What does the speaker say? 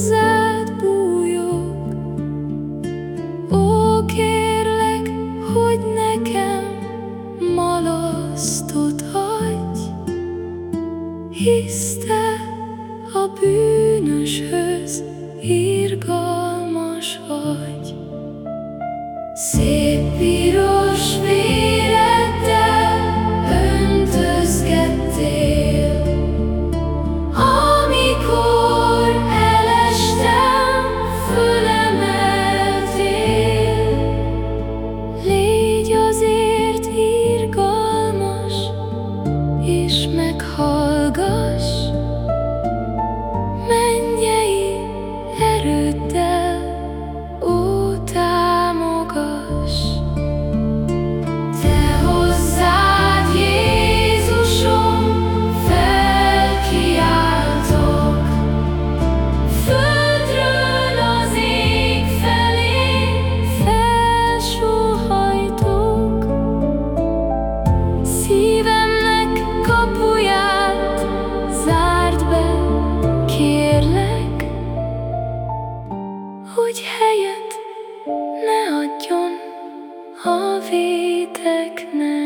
hozzád bújok. Ó, kérlek, hogy nekem malasztot hagy Hisz te a bűnöshöz írgalmas vagy? Szép virág meghallgass. hogy helyet ne adjon a védeknek.